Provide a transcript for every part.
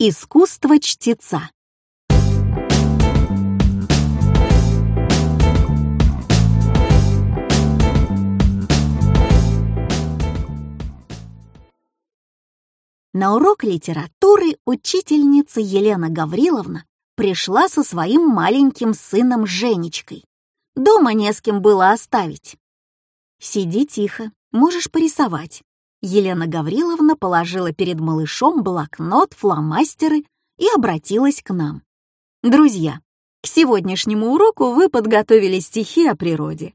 Искусство чтеца. На урок литературы учительница Елена Гавриловна пришла со своим маленьким сыном Женечкой. Дома не с кем было оставить. «Сиди тихо, можешь порисовать». Елена Гавриловна положила перед малышом блокнот, фломастеры и обратилась к нам. «Друзья, к сегодняшнему уроку вы подготовили стихи о природе.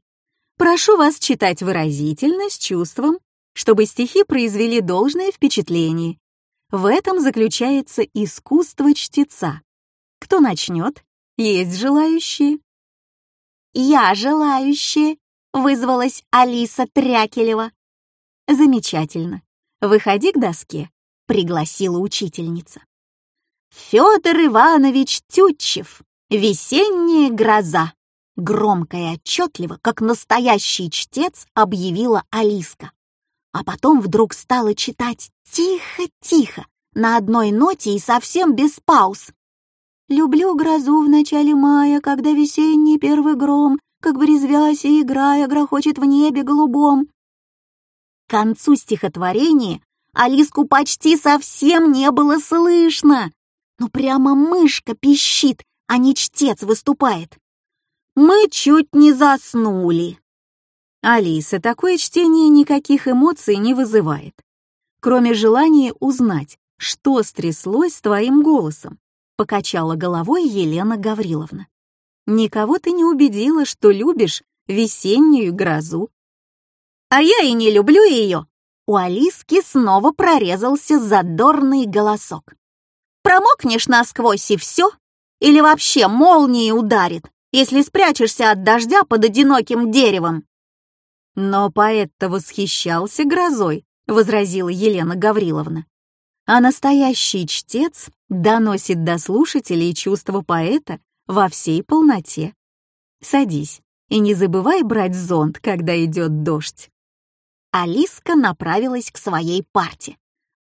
Прошу вас читать выразительно, с чувством, чтобы стихи произвели должное впечатление. В этом заключается искусство чтеца. Кто начнет? Есть желающие? «Я желающая», — вызвалась Алиса Трякелева. Замечательно. Выходи к доске, пригласила учительница. Федор Иванович Тютчев. Весенняя гроза. Громко и отчетливо, как настоящий чтец, объявила Алиска. А потом вдруг стала читать тихо-тихо, на одной ноте и совсем без пауз. Люблю грозу в начале мая, когда весенний первый гром, как бы резвясь и играя, грохочет в небе голубом. К концу стихотворения Алиску почти совсем не было слышно. Ну прямо мышка пищит, а не чтец выступает. Мы чуть не заснули. Алиса, такое чтение никаких эмоций не вызывает, кроме желания узнать, что стряслось с твоим голосом покачала головой Елена Гавриловна. Никого ты не убедила, что любишь весеннюю грозу. А я и не люблю ее. У Алиски снова прорезался задорный голосок. Промокнешь насквозь и все? Или вообще молнией ударит, если спрячешься от дождя под одиноким деревом? Но поэт-то восхищался грозой, возразила Елена Гавриловна а настоящий чтец доносит до слушателей чувство поэта во всей полноте. Садись и не забывай брать зонт, когда идет дождь. Алиска направилась к своей парте,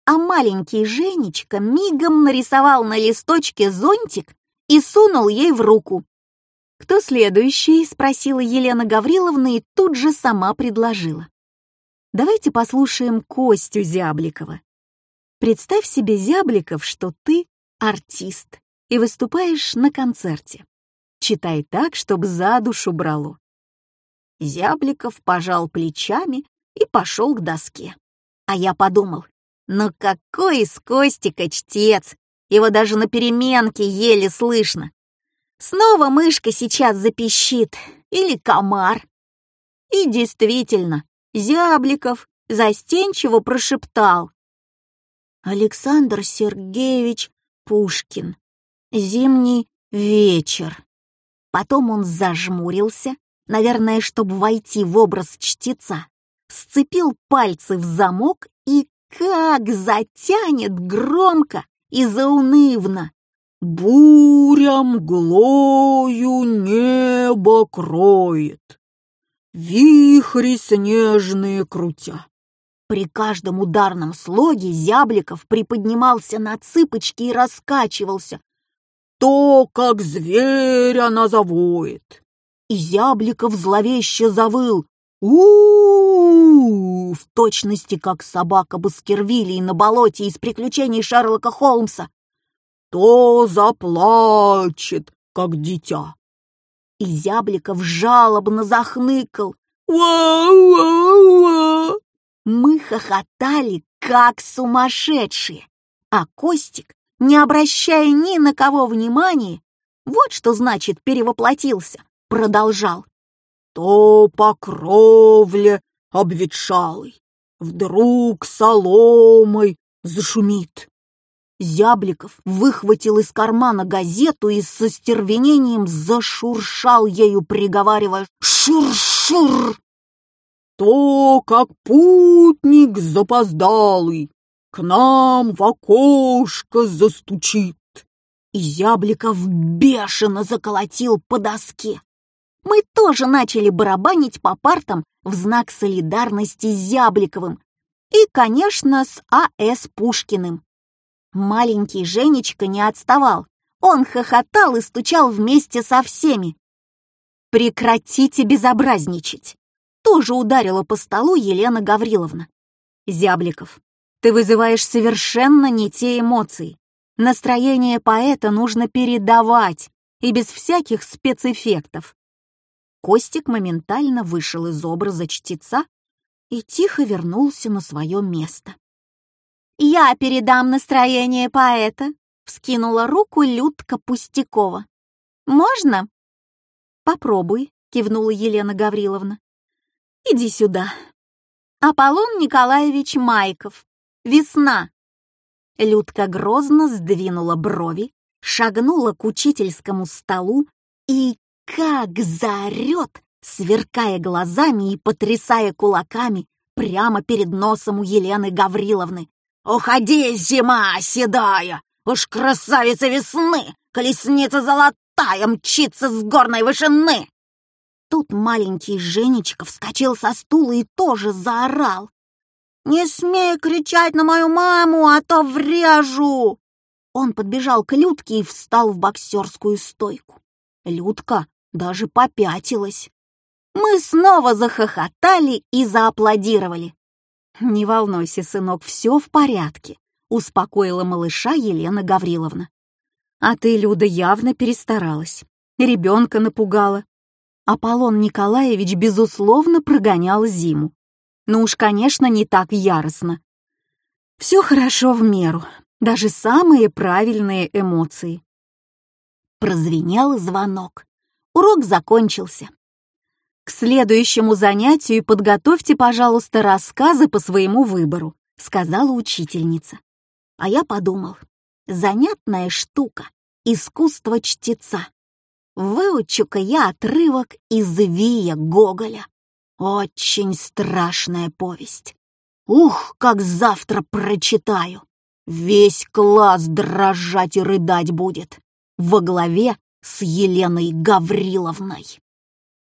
а маленький Женечка мигом нарисовал на листочке зонтик и сунул ей в руку. «Кто следующий?» — спросила Елена Гавриловна и тут же сама предложила. «Давайте послушаем Костю Зябликова. Представь себе, Зябликов, что ты артист и выступаешь на концерте. Читай так, чтобы за душу брало. Зябликов пожал плечами и пошел к доске. А я подумал, ну какой из Костика чтец! Его даже на переменке еле слышно. Снова мышка сейчас запищит или комар. И действительно, Зябликов застенчиво прошептал. Александр Сергеевич Пушкин. Зимний вечер. Потом он зажмурился, наверное, чтобы войти в образ чтеца, сцепил пальцы в замок и как затянет громко и заунывно. Буря мглою небо кроет, вихри снежные крутя. При каждом ударном слоге Зябликов приподнимался на цыпочки и раскачивался. То, как зверь она завоет. И Зябликов зловеще завыл. у, -у, -у, точности как собака Баскервилей на болоте из приключений Шерлока Холмса. То заплачет, как дитя. И Зябликов жалобно захныкал. «Ва-ва-ва!» Мы хохотали, как сумасшедшие, а Костик, не обращая ни на кого внимания, вот что значит перевоплотился, продолжал. То по кровле обветшалый, вдруг соломой зашумит. Зябликов выхватил из кармана газету и со стервенением зашуршал ею, приговаривая «Шур-шур!» то, как путник запоздалый, к нам в окошко застучит. И Зябликов бешено заколотил по доске. Мы тоже начали барабанить по партам в знак солидарности с Зябликовым и, конечно, с А.С. Пушкиным. Маленький Женечка не отставал. Он хохотал и стучал вместе со всеми. «Прекратите безобразничать!» Тоже ударила по столу Елена Гавриловна. «Зябликов, ты вызываешь совершенно не те эмоции. Настроение поэта нужно передавать, и без всяких спецэффектов. Костик моментально вышел из образа чтеца и тихо вернулся на свое место. «Я передам настроение поэта», — вскинула руку Людка Пустякова. «Можно?» «Попробуй», — кивнула Елена Гавриловна. «Иди сюда». «Аполлон Николаевич Майков. Весна». Людка грозно сдвинула брови, шагнула к учительскому столу и как заорет, сверкая глазами и потрясая кулаками прямо перед носом у Елены Гавриловны. «Уходи, зима седая! Уж красавица весны! Колесница золотая мчится с горной вышины!» Тут маленький Женечка вскочил со стула и тоже заорал. «Не смей кричать на мою маму, а то врежу!» Он подбежал к Людке и встал в боксерскую стойку. Людка даже попятилась. Мы снова захохотали и зааплодировали. «Не волнуйся, сынок, все в порядке», — успокоила малыша Елена Гавриловна. «А ты, Люда, явно перестаралась. Ребенка напугала». Аполлон Николаевич, безусловно, прогонял зиму. Ну уж, конечно, не так яростно. Все хорошо в меру, даже самые правильные эмоции. Прозвенел звонок. Урок закончился. К следующему занятию подготовьте, пожалуйста, рассказы по своему выбору, сказала учительница. А я подумал, занятная штука, искусство чтеца. Выучу-ка я отрывок из Вия Гоголя. Очень страшная повесть. Ух, как завтра прочитаю. Весь класс дрожать и рыдать будет. Во главе с Еленой Гавриловной.